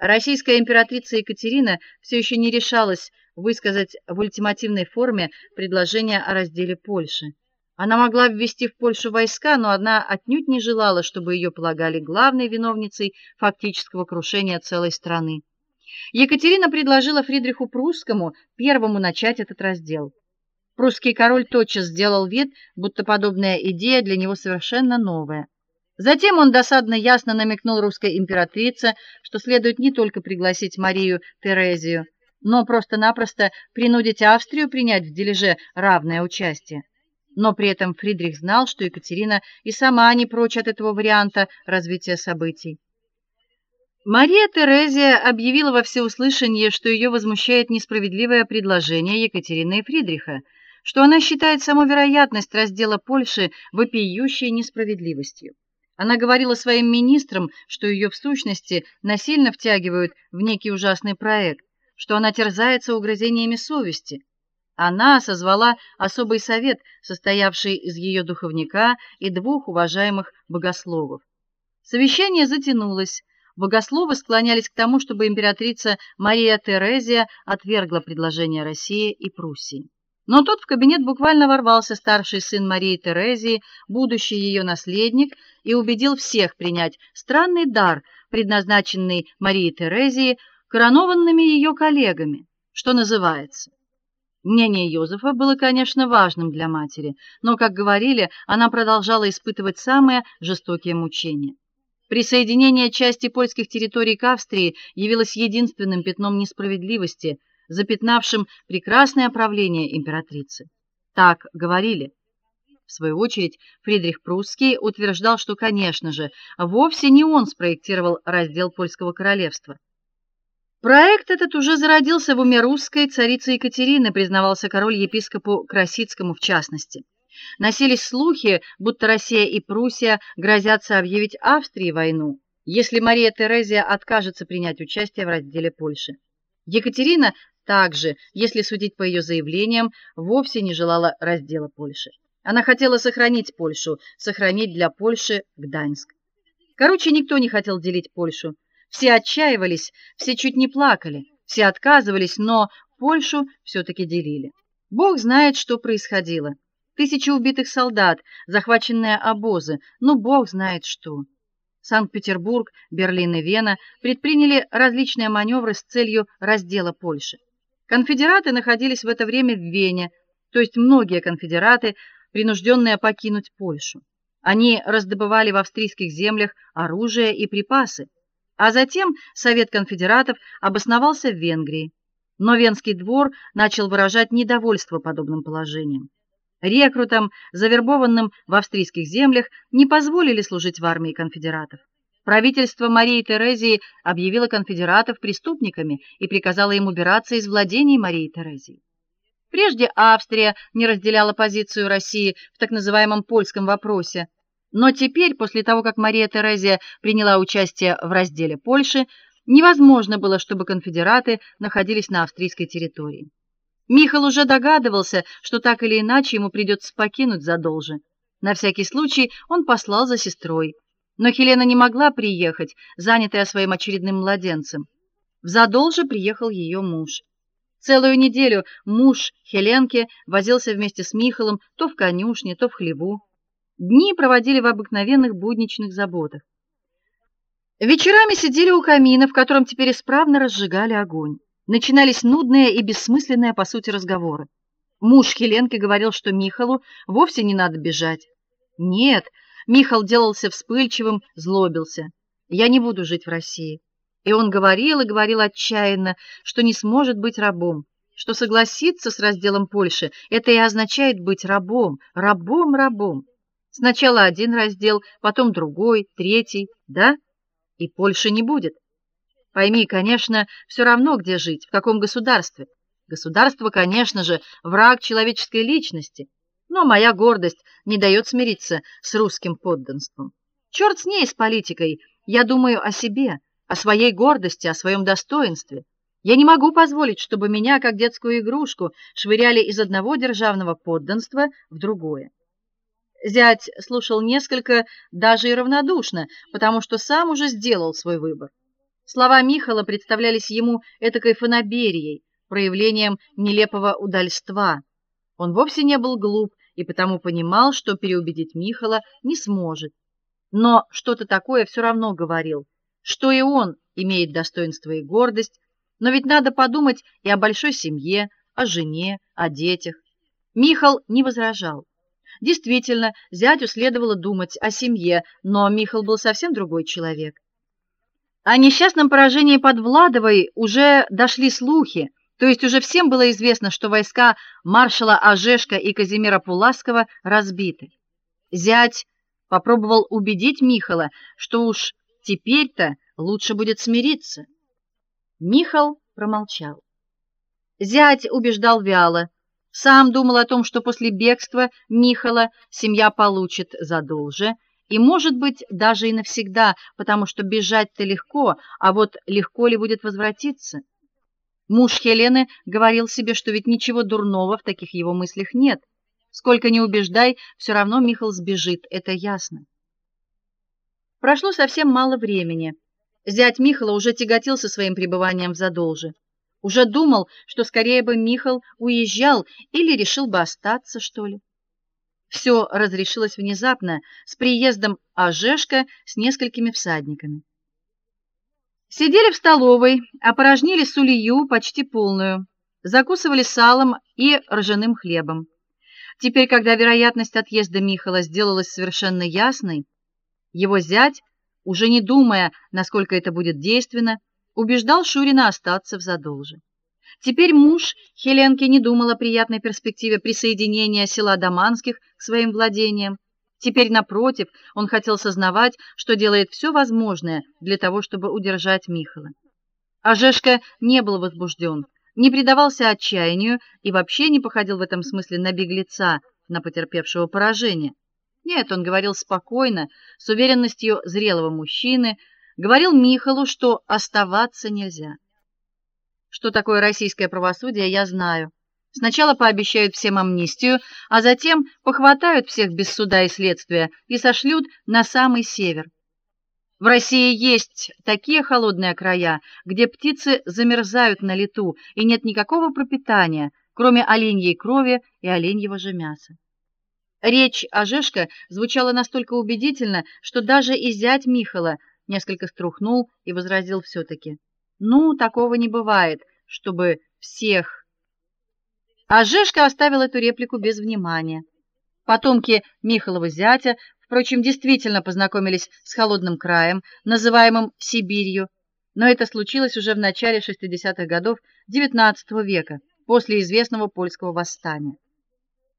Российская императрица Екатерина все еще не решалась высказать в ультимативной форме предложение о разделе Польши. Она могла ввести в Польшу войска, но она отнюдь не желала, чтобы ее полагали главной виновницей фактического крушения целой страны. Екатерина предложила Фридриху Прусскому первому начать этот раздел. Прусский король тотчас сделал вид, будто подобная идея для него совершенно новая. Затем он досадно ясно намекнул русской императрице, что следует не только пригласить Марию Терезию, но просто-напросто принудить Австрию принять в дележе равное участие. Но при этом Фридрих знал, что Екатерина и сама не прочь от этого варианта развития событий. Мария Терезия объявила во всеуслышание, что ее возмущает несправедливое предложение Екатерины и Фридриха, что она считает саму вероятность раздела Польши вопиющей несправедливостью. Она говорила своим министрам, что ее в сущности насильно втягивают в некий ужасный проект, что она терзается угрызениями совести. Она созвала особый совет, состоявший из ее духовника и двух уважаемых богословов. Совещание затянулось. Богословы склонялись к тому, чтобы императрица Мария Терезия отвергла предложение России и Пруссии. Но тут в кабинет буквально ворвался старший сын Марии Терезии, будущий ее наследник, и убедил всех принять странный дар, предназначенный Марии Терезии коронованными ее коллегами, что называется. Мнение Йозефа было, конечно, важным для матери, но, как говорили, она продолжала испытывать самые жестокие мучения. Присоединение части польских территорий к Австрии явилось единственным пятном несправедливости – запятнавшим прекрасное правление императрицы. Так говорили. В свою очередь, Фридрих Прусский утверждал, что, конечно же, вовсе не он спроектировал раздел польского королевства. Проект этот уже зародился в уме русской царицы Екатерины, признавался король епископу Красицкому в частности. Носились слухи, будто Россия и Пруссия грозятся объявить Австрии войну, если Мария Терезия откажется принять участие в разделе Польши. Екатерина также, если судить по ее заявлениям, вовсе не желала раздела Польши. Она хотела сохранить Польшу, сохранить для Польши Гданьск. Короче, никто не хотел делить Польшу. Все отчаивались, все чуть не плакали, все отказывались, но Польшу все таки делили. Бог знает, что происходило. Тысячи убитых солдат, захваченные обозы, но Бог знает что. Санкт-Петербург, Берлин и Вена предприняли различные маневры с целью раздела Польши. Конфедераты находились в это время в Вене, то есть многие конфедераты, принужденные покинуть Польшу. Они раздобывали в австрийских землях оружие и припасы, а затем Совет конфедератов обосновался в Венгрии. Но Венский двор начал выражать недовольство подобным положением. Рекрутам, завербованным в австрийских землях, не позволили служить в армии конфедератов. Правительство Марии Терезии объявило конфедератов преступниками и приказало им убираться из владений Марии Терезии. Прежде Австрия не разделяла позицию России в так называемом польском вопросе, но теперь, после того, как Мария Терезия приняла участие в разделе Польши, невозможно было, чтобы конфедераты находились на австрийской территории. Михаил уже догадывался, что так или иначе ему придется покинуть Задолжи. На всякий случай он послал за сестрой. Но Хелена не могла приехать, занятая своим очередным младенцем. В Задолже приехал ее муж. Целую неделю муж Хеленки возился вместе с Михалом то в конюшне, то в хлеву. Дни проводили в обыкновенных будничных заботах. Вечерами сидели у камина, в котором теперь исправно разжигали огонь. Начинались нудные и бессмысленные по сути разговоры. Муж Хеленки говорил, что Михалу вовсе не надо бежать. Нет, Михаил делался вспыльчивым, злобился. Я не буду жить в России. И он говорил и говорил отчаянно, что не сможет быть рабом, что согласиться с разделом Польши это и означает быть рабом, рабом, рабом. Сначала один раздел, потом другой, третий, да? И Польши не будет. Пойми, конечно, все равно где жить, в каком государстве. Государство, конечно же, враг человеческой личности но моя гордость не дает смириться с русским подданством. Черт с ней с политикой. Я думаю о себе, о своей гордости, о своем достоинстве. Я не могу позволить, чтобы меня, как детскую игрушку, швыряли из одного державного подданства в другое. Зять слушал несколько даже и равнодушно, потому что сам уже сделал свой выбор. Слова Михала представлялись ему этакой фанаберией, проявлением нелепого удальства. Он вовсе не был глуп и потому понимал, что переубедить Михала не сможет. Но что-то такое все равно говорил, что и он имеет достоинство и гордость, но ведь надо подумать и о большой семье, о жене, о детях. Михал не возражал. Действительно, зятю следовало думать о семье, но Михал был совсем другой человек. О несчастном поражении под Владовой уже дошли слухи, то есть уже всем было известно, что войска маршала Ажешка и Казимира Пуласкова разбиты. Зять попробовал убедить Михала, что уж теперь-то лучше будет смириться. Михал промолчал. Зять убеждал вяло. Сам думал о том, что после бегства Михала семья получит задолже, и, может быть, даже и навсегда, потому что бежать-то легко, а вот легко ли будет возвратиться? Муж Хелены говорил себе, что ведь ничего дурного в таких его мыслях нет. Сколько ни убеждай, все равно Михаил сбежит, это ясно. Прошло совсем мало времени. Зять Михаила уже тяготился своим пребыванием в Задолже. Уже думал, что скорее бы Михаил уезжал или решил бы остаться, что ли. Все разрешилось внезапно с приездом Ажешка с несколькими всадниками. Сидели в столовой, опорожнили сулию почти полную, закусывали салом и ржаным хлебом. Теперь, когда вероятность отъезда Михала сделалась совершенно ясной, его зять, уже не думая, насколько это будет действенно, убеждал Шурина остаться в Задолже. Теперь муж Хеленки не думал о приятной перспективе присоединения села Доманских к своим владениям. Теперь напротив, он хотел сознавать, что делает все возможное для того, чтобы удержать Михаила. А Жешка не был возбужден, не предавался отчаянию и вообще не походил в этом смысле на беглеца, на потерпевшего поражение. Нет, он говорил спокойно, с уверенностью зрелого мужчины, говорил Михалу, что оставаться нельзя. Что такое российское правосудие, я знаю. Сначала пообещают всем амнистию, а затем похватают всех без суда и следствия и сошлют на самый север. В России есть такие холодные края, где птицы замерзают на лету и нет никакого пропитания, кроме оленьей крови и оленьего же мяса. Речь Ажешка звучала настолько убедительно, что даже и зять Михала несколько струхнул и возразил все таки ну, такого не бывает, чтобы всех. А Жешка оставил эту реплику без внимания. Потомки Михалова зятя, впрочем, действительно познакомились с холодным краем, называемым Сибирью, но это случилось уже в начале 60-х годов XIX века, после известного польского восстания.